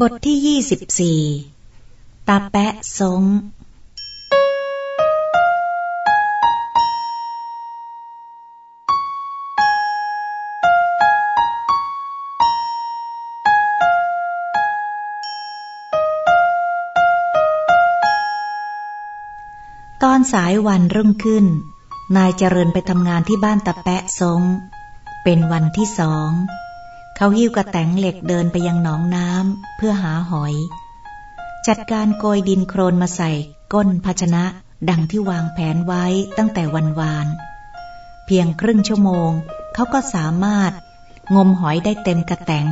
บทที่ยี่สิบสี่ตาแปะซงตอนสายวันรุ่งขึ้น นายเจริญไปทำงานที่บ้านตาแปะซงเป็นวันที่สอง เขาหิ้วกระแตงเหล็กเดินไปยังหนองน้ำเพื่อหาหอย จัดการโกยดินโครนมาใส่ก้นภาชนะ ดังที่วางแผนไว้ตั้งแต่วันวาน เพียงครึ่งชั่วโมง เขาก็สามารถงมหอยได้เต็มกระแตง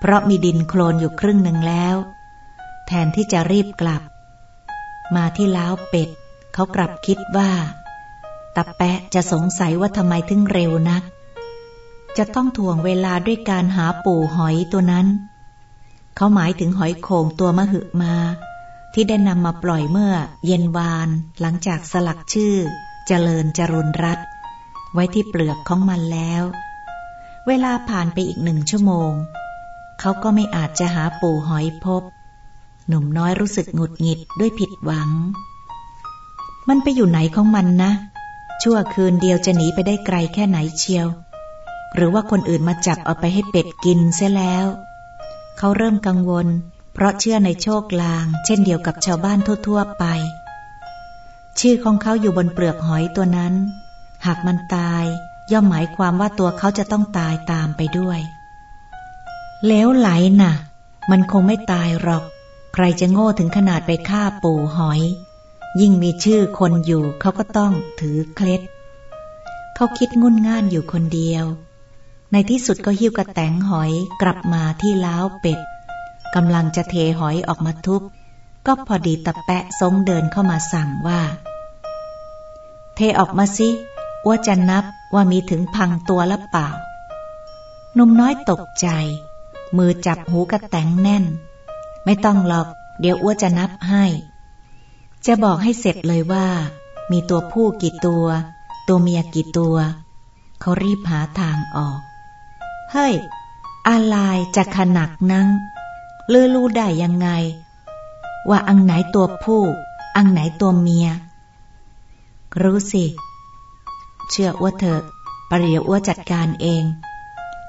เพราะมีดินโคลนอยู่ครึ่งหนึ่งแล้ว แทนที่จะรีบกลับ มาที่ล้าวเป็ด เขากลับคิดว่าตาแปะจะสงสัยว่าทำไมถึงเร็วนัก จะต้องถ่วงเวลาด้วยการหาปูหอยตัวนั้น เขาหมายถึงหอยโข่งตัวมหึมา ที่ได้นำมาปล่อยเมื่อเย็นวาน หลังจากสลักชื่อ เจริญจรุนรัตไว้ที่เปลือกของมันแล้ว เวลาผ่านไปอีกหนึ่งชั่วโมง เขาก็ไม่อาจจะหาปูหอยพบ หนุ่มน้อยรู้สึกหงุดหงิดด้วยผิดหวัง มันไปอยู่ไหนของมันนะ ชั่วคืนเดียวจะหนีไปได้ไกลแค่ไหนเชียว หรือว่าคนอื่นมาจับเอาไปให้เป็ดกินเสียแล้ว เขาเริ่มกังวล เพราะเชื่อในโชคลาง เช่นเดียวกับชาวบ้านทั่วๆไป ชื่อของเขาอยู่บนเปลือกหอยตัวนั้น หากมันตาย ย่อมหมายความว่าตัวเขาจะต้องตายตามไปด้วยแล้วไหลนะ่ะ มันคงไม่ตายหรอก ใครจะโง่ถึงขนาดไปฆ่าปู่หอย ยิ่งมีชื่อคนอยู่เขาก็ต้องถือเคล็ด เขาคิดงุนง่านอยู่คนเดียว ในที่สุดก็หิ้วกระแตงหอยกลับมาที่ล้าวเป็ดกำลังจะเทหอยออกมาทุบ ก็พอดีตะแปะทรงเดินเข้ามาสั่งว่า เทออกมาสิว่าจะนับว่ามีถึงพังตัวละเปล่านุ่มน้อยตกใจ มือจับหูกระแตงแน่น ไม่ต้องหรอก เดี๋ยวอ้วจะนับให้ จะบอกให้เสร็จเลยว่า มีตัวผู้กี่ตัว ตัวเมียกี่ตัว เขารีบหาทางออก เฮ้ย อะไรจะขนักนั่งเลือรู้ได้ยังไง ว่าอังไหนตัวผู้ อังไหนตัวเมีย รู้สิ เชื่อว่าเถอะปรียวอ้วจัดการเอง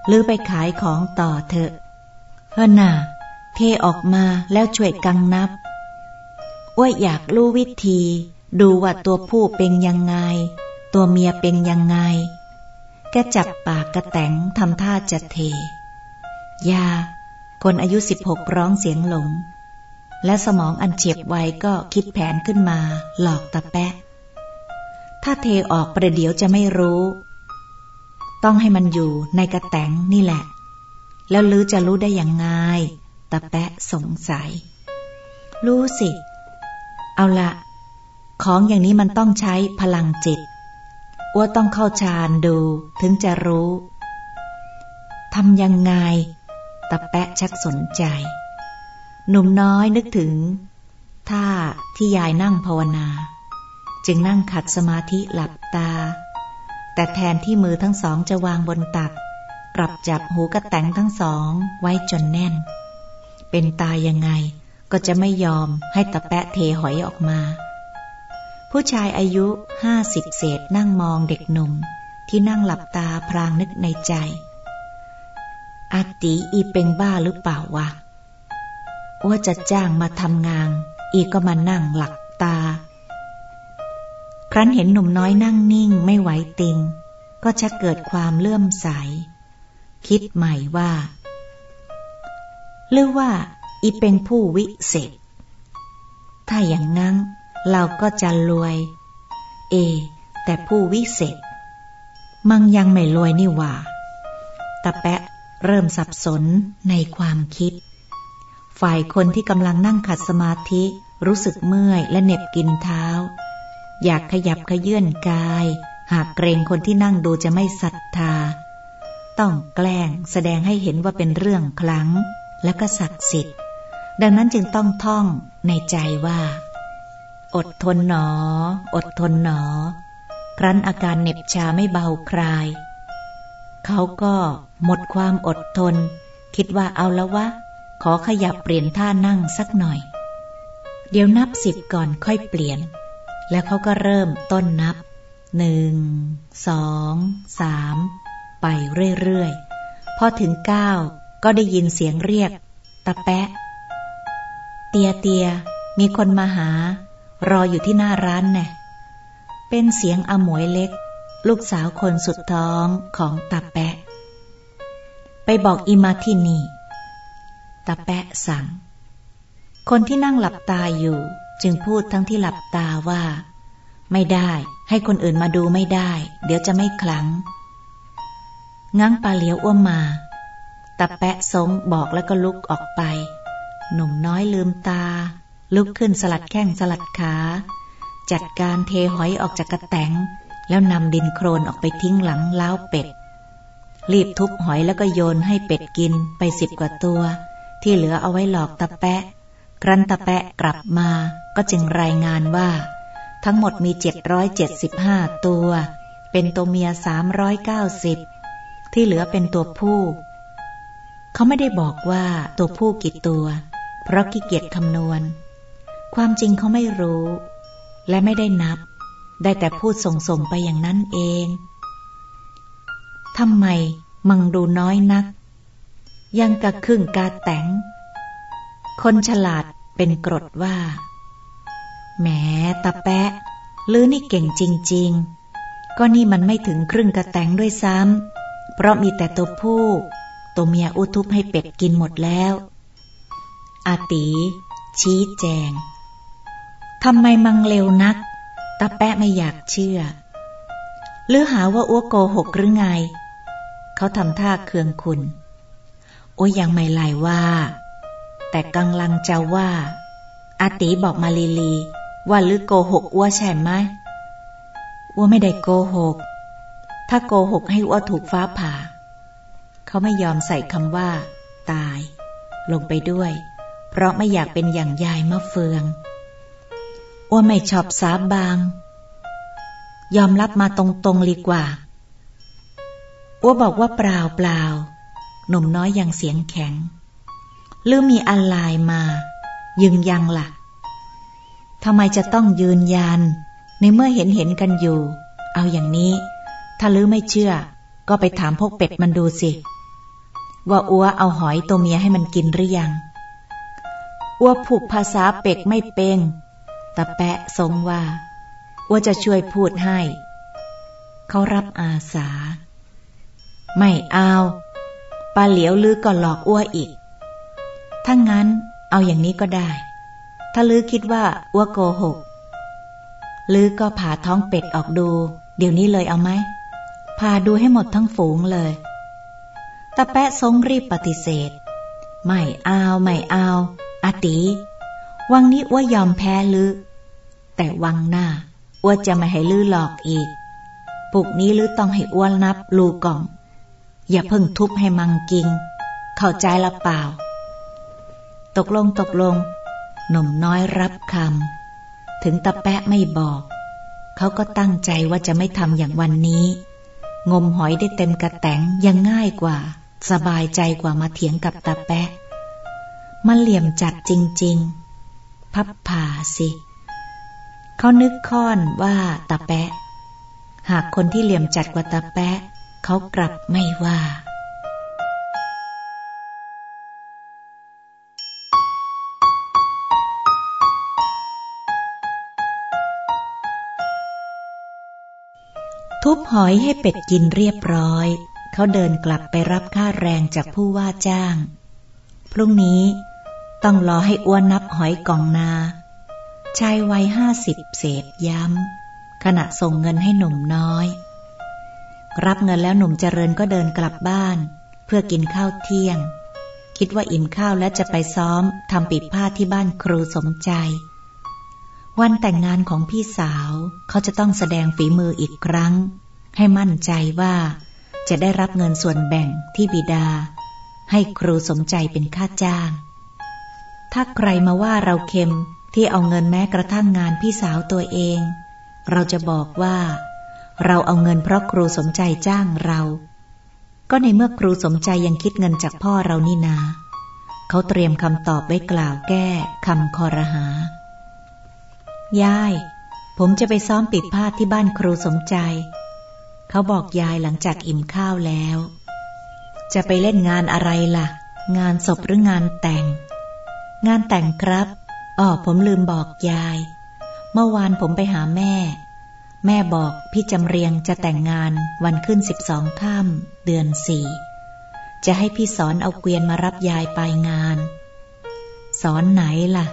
ลือไปขายของต่อเถอะเฮ้น่ะเทออกมาแล้วช่วยกังนับว่าอยากรู้วิธี ดูว่าตัวผู้เป็นยังไง ตัวเมียเป็นยังไง แกจับปากกระแตงทำท่าจะเท ยา คนอายุสิบหกร้องเสียงหลง และสมองอันเฉียบไวก็คิดแผนขึ้นมา หลอกตาแปะ ถ้าเทออกประเดี๋ยวจะไม่รู้ ต้องให้มันอยู่ในกระแตงนี่แหละ แล้วลือจะรู้ได้อย่างไงตาแปะสงสัย รู้สิ เอาละของอย่างนี้มันต้องใช้พลังจิต อ้วต้องเข้าฌานดูถึงจะรู้ทำยังไงตะแปะชักสนใจ หนุ่มน้อยนึกถึงท่าที่ยายนั่งภาวนา จึงนั่งขัดสมาธิหลับตา แต่แทนที่มือทั้งสองจะวางบนตัก กลับจับหูกระแตงทั้งสองไว้จนแน่น เป็นตายยังไงก็จะไม่ยอมให้ตะแปะเทหอยออกมา ผู้ชายอายุห้าสิบเศษนั่งมองเด็กหนุ่ม ที่นั่งหลับตาพรางนึกในใจ อาตีอีเป็นบ้าหรือเปล่าวะว่าจะจ้างมาทำงาน อีก็มานั่งหลับตา ครั้นเห็นหนุ่มน้อยนั่งนิ่งไม่ไหวติง ก็จะเกิดความเลื่อมใส คิดใหม่ว่า หรือว่า อีเป็นผู้วิเศษ ถ้าอย่างงั้น เราก็จะรวย เอ แต่ผู้วิเศษ มังยังไม่รวยนี่ว่าตาแปะเริ่มสับสนในความคิด ฝ่ายคนที่กำลังนั่งขัดสมาธิรู้สึกเมื่อยและเหน็บกินเท้า อยากขยับขยื่นกาย หากเกรงคนที่นั่งดูจะไม่ศรัทธา ต้องแกล้งแสดงให้เห็นว่าเป็นเรื่องคลังและก็ศักดิ์สิทธิ์ ดังนั้นจึงต้องท่องในใจว่า อดทนหนอ อดทนหนอ ครั้นอาการเหน็บชาไม่เบาคลาย เขาก็หมดความอดทน คิดว่าเอาแล้ววะ ขอขยับเปลี่ยนท่านั่งสักหน่อย เดี๋ยวนับสิบก่อนค่อยเปลี่ยน แล้วเขาก็เริ่มต้นนับหนึ่งสองสามไปเรื่อยๆ พอถึงเก้าก็ได้ยินเสียงเรียก ตะแปะ เตียเตียมีคนมาหา รออยู่ที่หน้าร้านแน่เป็นเสียงอมวยเล็ก ลูกสาวคนสุดท้องของตาแปะ ไปบอกอิมาที่นี่ตาแปะสั่ง คนที่นั่งหลับตาอยู่ จึงพูดทั้งที่หลับตาว่า ไม่ได้ให้คนอื่นมาดูไม่ได้ เดี๋ยวจะไม่คลัง งั้งปลาเลี้ยวอ้วมมาตาแปะสงบอกแล้วก็ลุกออกไป หนุ่มน้อยลืมตา ลุกขึ้นสลัดแข้งสลัดขา จัดการเทหอยออกจากกระแตงแล้วนำดินโครนออกไปทิ้งหลังเล้าเป็ด รีบทุบหอยแล้วก็โยนให้เป็ดกินไปสิบกว่าตัว ที่เหลือเอาไว้หลอกตะแปะ ครั้นตะแปะกลับมาก็จึงรายงานว่า ทั้งหมดมีเจ็ดร้อยเจ็ดสิบห้าตัว เป็นตัวเมียสามร้อยเก้าสิบที่เหลือเป็นตัวผู้ เขาไม่ได้บอกว่าตัวผู้กี่ตัว เพราะขี้เกียจคำนวณ ความจริงเขาไม่รู้ และไม่ได้นับ ได้แต่พูดส่งๆไปอย่างนั้นเองทำไมมังดูน้อยนัก ยังกะครึ่งกาแตงคนฉลาดเป็นกรดว่าแหมตาแปะลือนี่เก่งจริง ๆ ก็นี่มันไม่ถึงครึ่งกระแตงด้วยซ้ำเพราะมีแต่ตัวผู้ ตัวเมียอุทุบให้เป็ดกินหมดแล้ว อาตี ชี้แจง ทำไมมังเร็วนัก ตาแปะไม่อยากเชื่อ หรือหาว่าอ้วโกหกหรือไง เขาทำท่าเคืองคุณโอ้ยยังไม่ไล่ว่า แต่กำลังจะว่า อาติบอกมาลีลี ว่าลือโกหกอ้วใช่ไหมอ้วไม่ได้โกหก ถ้าโกหกให้อ้วถูกฟ้าผ่า เขาไม่ยอมใส่คำว่า ตาย ลงไปด้วย เพราะไม่อยากเป็นอย่างยายมะเฟือง ว่าไม่ชอบสาบาง ยอมรับมาตรงๆดีกว่าอ้วบอกว่าเปล่าเปล่าหนุ่มน้อยยังเสียงแข็ง หรือมีอะไรมา ยืนยังละ่ะทำไมจะต้องยืนยัน ในเมื่อเห็นเห็นกันอยู่ เอาอย่างนี้ ถ้าลือไม่เชื่อ ก็ไปถามพวกเป็ดมันดูสิ ว่าอัวเอาหอยตัวเมียให้มันกินหรือยังอัวผูกภาษาเป็ดไม่เป็น ตะแปะทรงว่า ว่าจะช่วยพูดให้ เขารับอาสา ไม่เอาปลาเหลียวลือก็หลอกอ้วอีก ถ้างั้นเอาอย่างนี้ก็ได้ ถ้าลือคิดว่าอ้วโกหก ลือก็ผ่าท้องเป็ดออกดู เดี๋ยวนี้เลยเอาไหมพาดูให้หมดทั้งฝูงเลยตะแปะทรงรีบปฏิเสธ ไม่เอาไม่เอาอาตี วังนี้อ้วยอมแพ้ลือ แต่วังหน้าอ้วจะไม่ให้ลือหลอกอีก ปุกนี้ลือต้องให้อ้วนนับลูกล่อง อย่าเพิ่งทุบให้มังกิง เข้าใจละเปล่า ตกลงตกลง หนุ่มน้อยรับคำ ถึงตะแปะไม่บอก เขาก็ตั้งใจว่าจะไม่ทำอย่างวันนี้ งมหอยได้เต็มกระแตงยังง่ายกว่า สบายใจกว่ามาเถียงกับตาแปะ มันเหลี่ยมจัดจริง ๆ พับผ่าสิ เขานึกค้อนว่าตาแปะ หากคนที่เหลี่ยมจัดกว่าตาแปะ เขากลับไม่ว่าทุบหอยให้เป็ดกินเรียบร้อย เขาเดินกลับไปรับค่าแรงจากผู้ว่าจ้าง พรุ่งนี้ ต้องรอให้อ้วนนับหอยกองนาชายวัยห้าสิบเศษย้ำ ขณะส่งเงินให้หนุ่มน้อย รับเงินแล้วหนุ่มเจริญก็เดินกลับบ้าน เพื่อกินข้าวเที่ยง คิดว่าอิ่มข้าวและจะไปซ้อมทำปิดผ้าที่บ้านครูสมใจ วันแต่งงานของพี่สาวเขาจะต้องแสดงฝีมืออีกครั้ง ให้มั่นใจว่าจะได้รับเงินส่วนแบ่งที่บิดา ให้ครูสมใจเป็นค่าจ้าง ถ้าใครมาว่าเราเค็มที่เอาเงินแม้กระทั่งงานพี่สาวตัวเอง เราจะบอกว่า เราเอาเงินเพราะครูสมใจจ้างเรา ก็ในเมื่อครูสมใจยังคิดเงินจากพ่อเรานี่นา เขาเตรียมคำตอบไว้กล่าวแก้คำคอรหา ยาย ผมจะไปซ้อมปิดผ้าที่บ้านครูสมใจ เขาบอกยายหลังจากอิ่มข้าวแล้ว จะไปเล่นงานอะไรล่ะ งานศพหรืองานแต่ง งานแต่งครับอ๋อผมลืมบอกยาย เมื่อวานผมไปหาแม่ แม่บอกพี่จำเรียงจะแต่งงานวันขึ้นสิบสองค่ำเดือนสี่จะให้พี่สอนเอาเกวียนมารับยายไปงาน สอนไหนล่ะ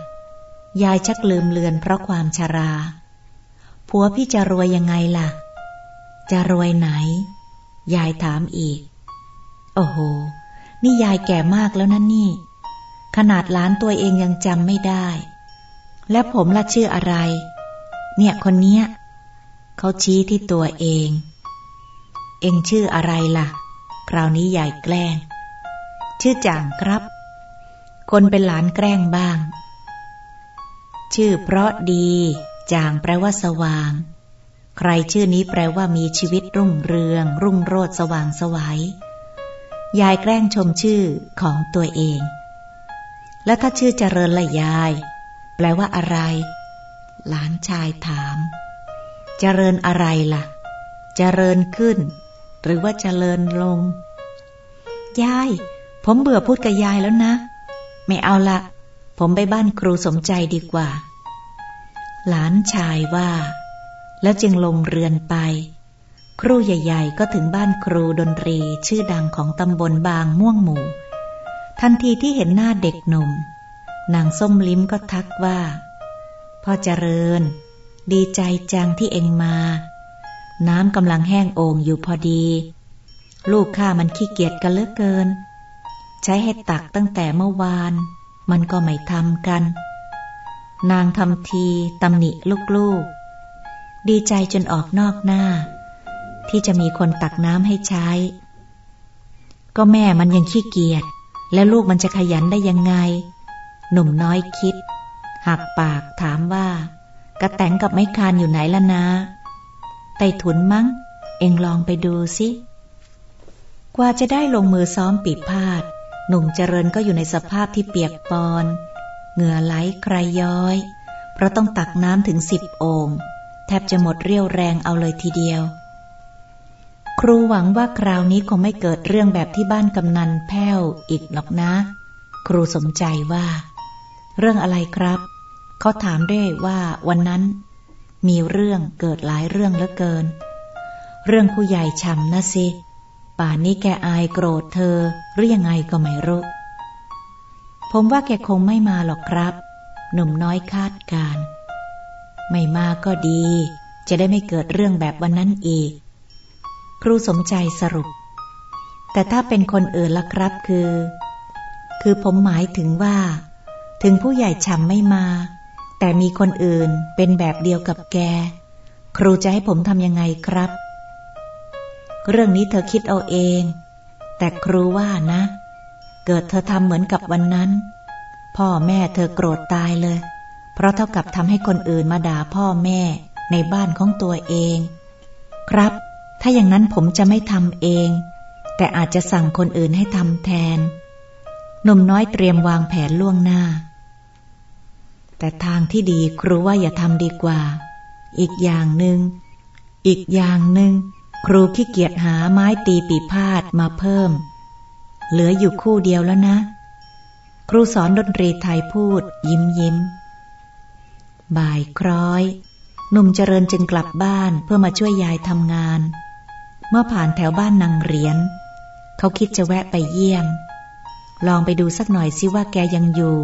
ยายชักลืมเลือนเพราะความชาราผัวพี่จะรวยยังไงล่ะ จะรวยไหน ยายถามอีก โอ้โห นี่ยายแก่มากแล้วนั่นนี่ ขนาดหลานตัวเองยังจำไม่ได้ และผมละชื่ออะไร เนี่ยคนเนี้ยเขาชี้ที่ตัวเอง เองชื่ออะไรล่ะ คราวนี้ยายแกล้ง ชื่อจางครับ คนเป็นหลานแกล้งบ้าง ชื่อเพราะดี จางแปลว่าสว่าง ใครชื่อนี้แปลว่ามีชีวิตรุ่งเรือง รุ่งโรจน์สว่างสวยัยยายแกล้งชมชื่อของตัวเอง แล้วถ้าชื่อเจริญละยาย แปลว่าอะไร หลานชายถาม เจริญอะไรล่ะ เจริญขึ้น หรือว่าจเจริญลง ยาย ผมเบื่อพูดกับยายแล้วนะ ไม่เอาละผมไปบ้านครูสมใจดีกว่า หลานชายว่า แล้วจึงลงเรือนไป ครูใหญ่ ๆ ก็ถึงบ้านครูดนตรีชื่อดังของตำบลบางม่วงหมู่ ทันทีที่เห็นหน้าเด็กหนุ่ม นางส้มลิ้มก็ทักว่า พ่อเจริญ ดีใจจังที่เองมา น้ำกำลังแห้งโอ่งอยู่พอดี ลูกข้ามันขี้เกียจกันเลือเกิน ใช้ให้ตักตั้งแต่เมื่อวาน มันก็ไม่ทำกัน นางทำทีตำหนิลูกๆ ดีใจจนออกนอกหน้า ที่จะมีคนตักน้ำให้ใช้ ก็แม่มันยังขี้เกียจ แล้วลูกมันจะขยันได้ยังไง หนุ่มน้อยคิด หักปากถามว่า กระแตงกับไม้คานอยู่ไหนล่ะนะไต้ถุนมั้ง เองลองไปดูสิ กว่าจะได้ลงมือซ้อมปีพาด หนุ่มเจริญก็อยู่ในสภาพที่เปียกปอน เหงื่อไหลใครย้อย เพราะต้องตักน้ำถึงสิบโอง่งแทบจะหมดเรี่ยวแรงเอาเลยทีเดียว ครูหวังว่าคราวนี้คงไม่เกิดเรื่องแบบที่บ้านกำนันแพ้วอีกหรอกนะ ครูสมใจว่า เรื่องอะไรครับ เขาถามได้ว่าวันนั้น มีเรื่องเกิดหลายเรื่องเหลือเกิน เรื่องผู้ใหญ่ชำนะสิ ป่านนี้แกอายโกรธเธอหรือยังไงก็ไม่รู้ผมว่าแกคงไม่มาหรอกครับ หนุ่มน้อยคาดการ ไม่มาก็ดี จะได้ไม่เกิดเรื่องแบบวันนั้นอีก ครูสมใจสรุป แต่ถ้าเป็นคนอื่นล่ะครับคือ คือผมหมายถึงว่า ถึงผู้ใหญ่ชำไม่มา แต่มีคนอื่นเป็นแบบเดียวกับแก ครูจะให้ผมทำยังไงครับ เรื่องนี้เธอคิดเอาเอง แต่ครูว่านะ เกิดเธอทำเหมือนกับวันนั้น พ่อแม่เธอโกรธตายเลย เพราะเท่ากับทำให้คนอื่นมาด่าพ่อแม่ในบ้านของตัวเอง ครับ ถ้าอย่างนั้นผมจะไม่ทำเอง แต่อาจจะสั่งคนอื่นให้ทำแทน หนุ่มน้อยเตรียมวางแผนล่วงหน้า แต่ทางที่ดีครูว่าอย่าทำดีกว่า อีกอย่างหนึ่ง อีกอย่างหนึ่ง ครูขี้เกียจหาไม้ตีปีพาดมาเพิ่ม เหลืออยู่คู่เดียวแล้วนะ ครูสอนดนตรีไทยพูด ยิ้มยิ้ม บ่ายคล้อยหนุ่มเจริญจึงกลับบ้านเพื่อมาช่วยยายทำงาน เมื่อผ่านแถวบ้านนางเหรียญเขาคิดจะแวะไปเยี่ยม ลองไปดูสักหน่อยสิว่าแกยังอยู่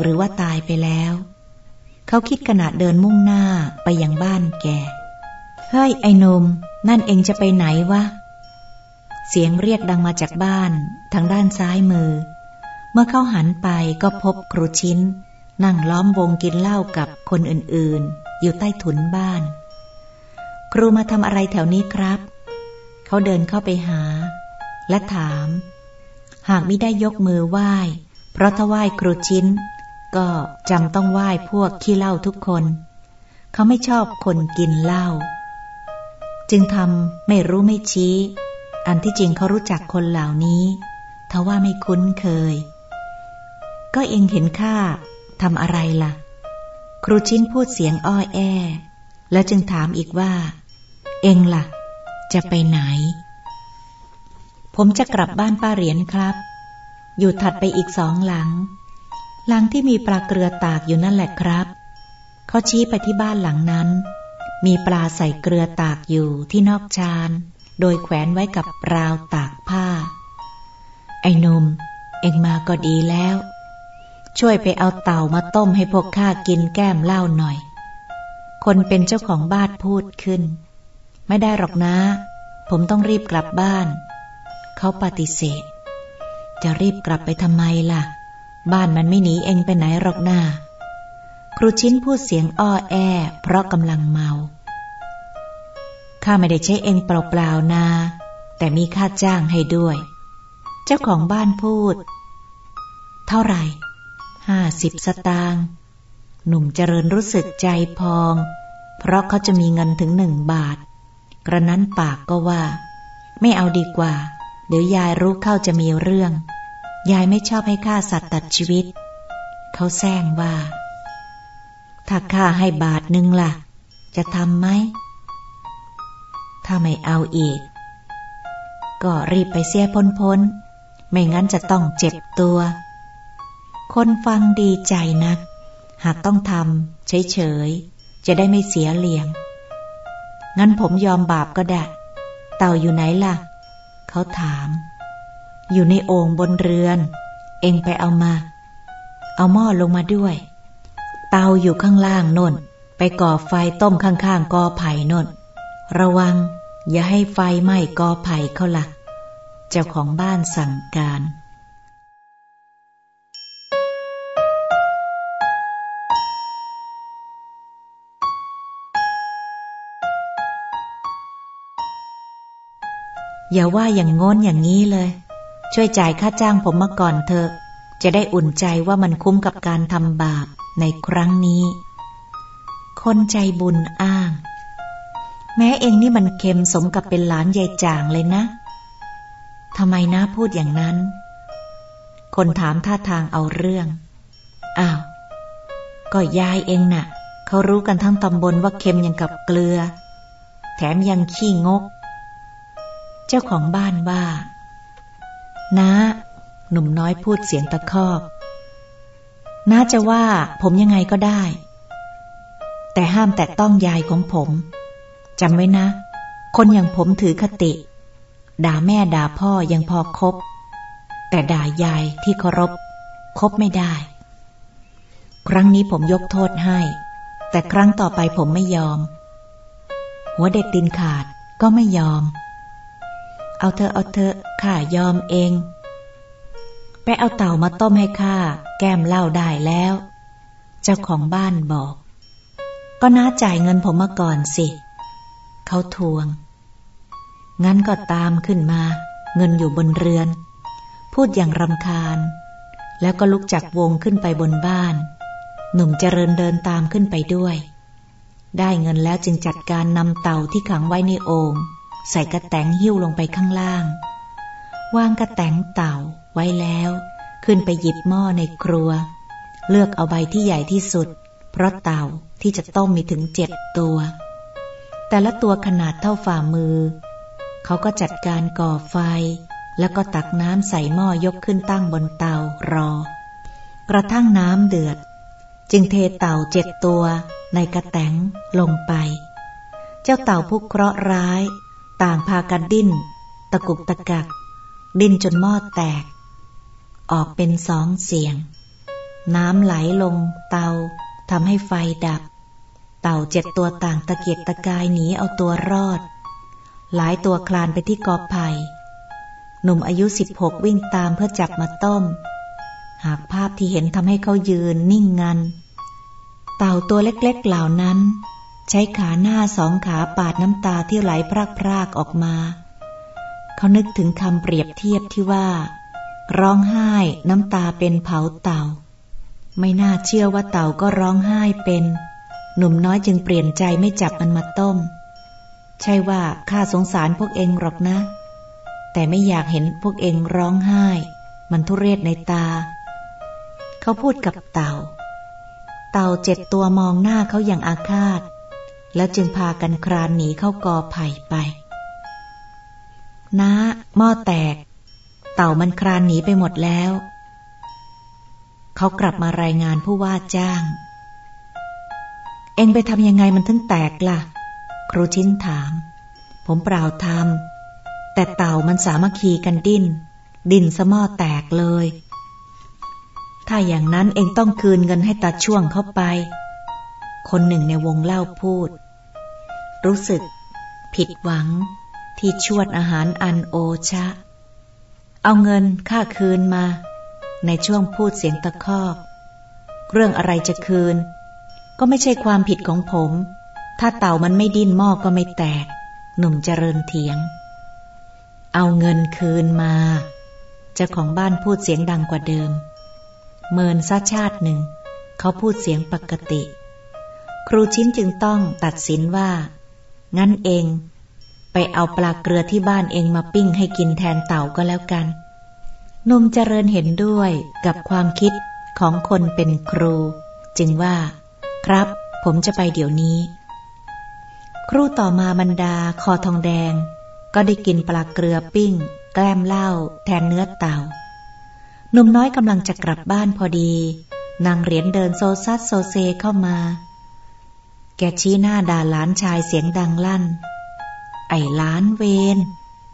หรือว่าตายไปแล้ว เขาคิดขณะเดินมุ่งหน้าไปยังบ้านแก เฮ้ย ไอ้นม นั่นเองจะไปไหนวะ เสียงเรียกดังมาจากบ้าน ทางด้านซ้ายมือ เมื่อเขาหันไปก็พบครูชิ้น นั่งล้อมวงกินเหล้ากับคนอื่นๆ อยู่ใต้ถุนบ้าน ครูมาทำอะไรแถวนี้ครับ เขาเดินเข้าไปหา และถาม หากไม่ได้ยกมือไหว้ เพราะถ้าไหว้ครูชิ้น ก็จำต้องไหว้พวกขี้เหล้าทุกคน เขาไม่ชอบคนกินเหล้าจึงทำไม่รู้ไม่ชี้ อันที่จริงเขารู้จักคนเหล่านี้ทว่าไม่คุ้นเคย ก็เองเห็นข้าทำอะไรล่ะ ครูชิ้นพูดเสียงอ้อแอ แล้วจึงถามอีกว่า เองล่ะ จะไปไหน ผมจะกลับบ้านป้าเหรียญครับ อยู่ถัดไปอีกสองหลัง หลังที่มีปลาเกลือตากอยู่นั่นแหละครับ เขาชี้ไปที่บ้านหลังนั้น มีปลาใส่เกลือตากอยู่ที่นอกชาน โดยแขวนไว้กับราวตากผ้า ไอ้นม เอ็งมาก็ดีแล้ว ช่วยไปเอาเต่ามาต้มให้พวกข้ากินแก้มเหล้าหน่อย คนเป็นเจ้าของบ้านพูดขึ้น ไม่ได้หรอกนะ ผมต้องรีบกลับบ้าน เขาปฏิเสธ จะรีบกลับไปทำไมล่ะ บ้านมันไม่หนีเองไปไหนหรอกนาครูชิ้นพูดเสียงอ้อแอ เพราะกำลังเมา ข้าไม่ได้ใช้เองเปล่าๆนา แต่มีค่าจ้างให้ด้วย เจ้าของบ้านพูด เท่าไหร่ห้าสิบสตางค์หนุ่มเจริญรู้สึกใจพอง เพราะเขาจะมีเงินถึงหนึ่งบาท กระนั้นปากก็ว่า ไม่เอาดีกว่า เดี๋ยวยายรู้เข้าจะมีเรื่อง ยายไม่ชอบให้ฆ่าสัตว์ตัดชีวิต เขาแซงว่า ถ้าข้าให้บาทหนึ่งล่ะ จะทำไหม ถ้าไม่เอาอีก ก็รีบไปเสียพ้นพนไม่งั้นจะต้องเจ็บตัว คนฟังดีใจนัก หากต้องทำเฉยๆ จะได้ไม่เสียเหลี่ยม งั้นผมยอมบาปก็ได้ เต่าอยู่ไหนล่ะ เขาถาม อยู่ในโอ่งบนเรือน เองไปเอามา เอาหม้อลงมาด้วย เตาอยู่ข้างล่างนนไปก่อไฟต้มข้างๆกอไผ่นนระวัง อย่าให้ไฟไหม้กอไผ่เขาละ่ะ เจ้าของบ้านสั่งการ อย่าว่าอย่างง้นอย่างนี้เลย ช่วยจ่ายค่าจ้างผมมาก่อนเถอะ จะได้อุ่นใจว่ามันคุ้มกับการทำบาปในครั้งนี้ คนใจบุญอ้าง แม้เองนี่มันเค็มสมกับเป็นหลานยายจางเลยนะทำไมนะพูดอย่างนั้น คนถามท่าทางเอาเรื่อง อ้าว ก็ยายเองนะ่ะ เขารู้กันทั้งตำบลว่าเค็มยังกับเกลือ แถมยังขี้งก เจ้าของบ้านว่านะหนุ่มน้อยพูดเสียงตะคอกน้าจะว่าผมยังไงก็ได้ แต่ห้ามแตะต้องยายของผมจำไว้นะ คนอย่างผมถือคติ ด่าแม่ด่าพ่อยังพอคบ แต่ด่ายายที่เคารพคบไม่ได้ ครั้งนี้ผมยกโทษให้ แต่ครั้งต่อไปผมไม่ยอม หัวเด็ดตินขาดก็ไม่ยอม เอาเธอเอาเธอข้ายอมเอง ไปเอาเต่ามาต้มให้ข้าแก้มเหล้าได้แล้ว เจ้าของบ้านบอก ก็น้าจ่ายเงินผมมาก่อนสิ เขาทวง งั้นก็ตามขึ้นมา เงินอยู่บนเรือน พูดอย่างรำคาญ แล้วก็ลุกจากวงขึ้นไปบนบ้าน หนุ่มเจริญเดินตามขึ้นไปด้วยได้เงินแล้วจึงจัดการนำเต่าที่ขังไว้ในโอง่ง ใส่กระแตงหิ้วลงไปข้างล่าง วางกระแตงเต่าไว้แล้ว ขึ้นไปหยิบหม้อในครัว เลือกเอาใบที่ใหญ่ที่สุด เพราะเต่าที่จะต้มมีถึงเจ็ดตัว แต่ละตัวขนาดเท่าฝ่ามือ เขาก็จัดการก่อไฟ แล้วก็ตักน้ำใส่หม้อยกขึ้นตั้งบนเตารอ กระทั่งน้ำเดือด จึงเทเต่าเจ็ดตัวในกระแตงลงไป เจ้าเต่าผู้เคราะห์ร้าย ต่างพากันดิ้น ตะกุกตะกัก ดิ้นจนหม้อแตก ออกเป็นสองเสียง น้ำไหลลงเตาทำให้ไฟดับ เต่าเจ็ดตัวต่างตะเกียกตะกายหนีเอาตัวรอด หลายตัวคลานไปที่กอไผ่หนุ่มอายุสิบหกวิ่งตามเพื่อจับมาต้ม หากภาพที่เห็นทำให้เขายืนนิ่งงัน เต่าตัวเล็กๆเหล่านั้น ใช้ขาหน้าสองขาปาดน้ำตาที่ไหลพรากๆออกมา เขานึกถึงคำเปรียบเทียบที่ว่า ร้องไห้น้ำตาเป็นเผาเต่า ไม่น่าเชื่อว่าเต่าก็ร้องไห้เป็น หนุ่มน้อยจึงเปลี่ยนใจไม่จับมันมาต้ม ใช่ว่าข้าสงสารพวกเองหรอกนะ แต่ไม่อยากเห็นพวกเองร้องไห้ มันทุเรศในตา เขาเขาพูดกับเต่า เต่าเจ็ดตัวมองหน้าเขาอย่างอาฆาต แล้วจึงพากันครานหนีเข้ากอไผ่ไปน้าหม้อแตก เต่ามันครานหนีไปหมดแล้ว เขากลับมารายงานผู้ว่าจ้าง เองไปทำยังไงมันถึงแตกละ่ะ ครูชิ้นถาม ผมเปล่าทำแต่เต่ามันสามัคคีกันดิ้น ดินสมอแตกเลย ถ้าอย่างนั้นเองต้องคืนเงินให้ตาช่วงเข้าไป คนหนึ่งในวงเล่าพูด รู้สึก ผิดหวัง ที่ชวดอาหารอันโอชะ เอาเงินค่าคืนมา ในช่วงพูดเสียงตะคอก เรื่องอะไรจะคืน ก็ไม่ใช่ความผิดของผม ถ้าเต่ามันไม่ดิ้นหม้อก็ไม่แตก หนุ่มเจริญเถียง เอาเงินคืนมาเจ้าของบ้านพูดเสียงดังกว่าเดิม เมินซาชาติหนึ่ง เขาพูดเสียงปกติ ครูชิ้นจึงต้องตัดสินว่า งั้นเอง ไปเอาปลาเกลือที่บ้านเองมาปิ้งให้กินแทนเต่าก็แล้วกันนมเจริญเห็นด้วยกับความคิดของคนเป็นครู จึงว่า ครับ ผมจะไปเดี๋ยวนี้ ครูต่อมาบรรดาคอทองแดง ก็ได้กินปลาเกลือปิ้ง แกล้มเหล้าแทนเนื้อเต่าหนุ่มน้อยกำลังจะกลับบ้านพอดี นางเหรียญเดินโซซัดโซเซเข้ามา แกชี้หน้าด่าหลานชายเสียงดังลั่น ไอ้ล้านเวน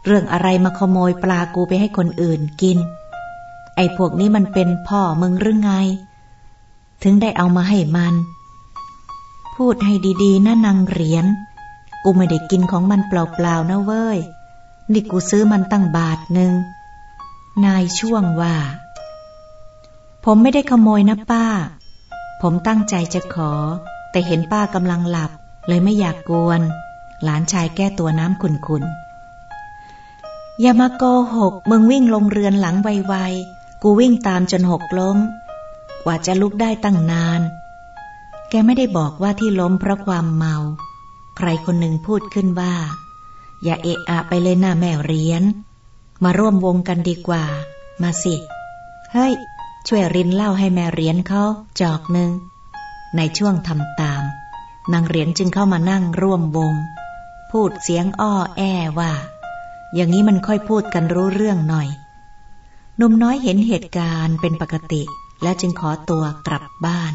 เรื่องอะไรมาขโมยปลากูไปให้คนอื่นกิน ไอ้พวกนี้มันเป็นพ่อมึงหรือไง ถึงได้เอามาให้มัน พูดให้ดีๆนะนางเหรียญ กูไม่ได้กินของมันเปล่าๆนะเว้ย นี่กูซื้อมันตั้งบาทหนึ่ง นายช่วงว่า ผมไม่ได้ขโมยนะป้า ผมตั้งใจจะขอ แต่เห็นป้ากำลังหลับ เลยไม่อยากกวน หลานชายแก้ตัวน้ำขุนๆอย่ามาโกหก มึงวิ่งลงเรือนหลังไวๆ กูวิ่งตามจนหกล้ม กว่าจะลุกได้ตั้งนาน แกไม่ได้บอกว่าที่ล้มเพราะความเมา ใครคนหนึ่งพูดขึ้นว่า อย่าเอะอะไปเลยหน้าแม่เรียน มาร่วมวงกันดีกว่า มาสิ เฮ้ย ช่วยรินเล่าให้แม่เรียนเขาจอกหนึ่ง ในช่วงทำตาม นางเหรียญจึงเข้ามานั่งร่วมวง พูดเสียงอ้อแอว่า อย่างนี้มันค่อยพูดกันรู้เรื่องหน่อยหนุ่มน้อยเห็นเหตุการณ์เป็นปกติ และจึงขอตัวกลับบ้าน